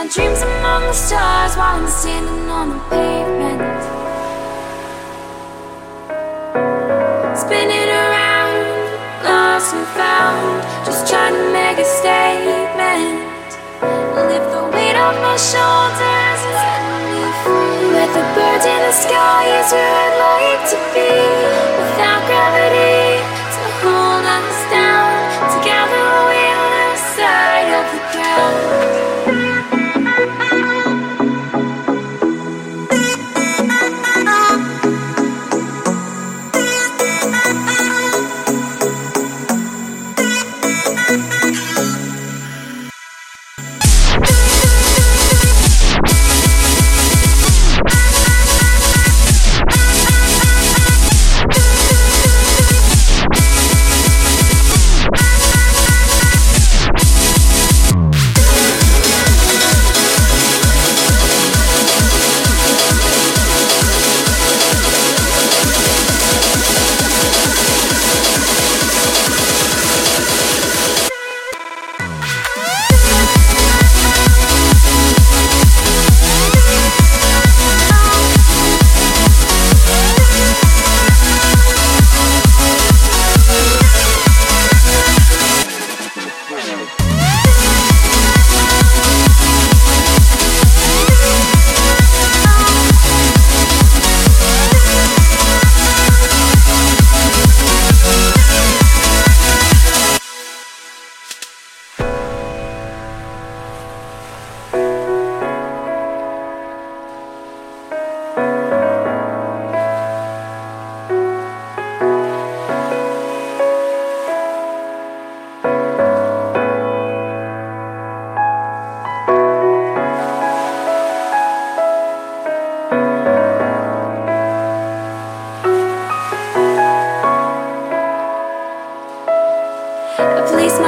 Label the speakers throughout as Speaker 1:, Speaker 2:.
Speaker 1: my dreams among the stars while I'm standing on the pavement. Spinning around, lost and found, just trying to make a statement. Lift the weight off my shoulders set me free. Let the birds in the sky is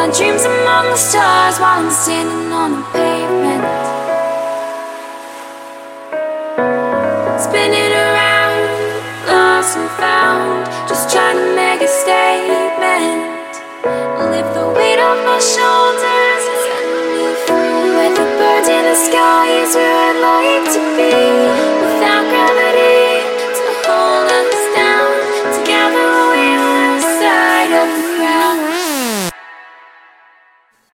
Speaker 1: my dreams among the stars while I'm standing on the pavement. Spinning around, lost and found, just trying to make a statement. Lift the weight off my shoulders and set me free. With the birds in the sky is where I'd like to be.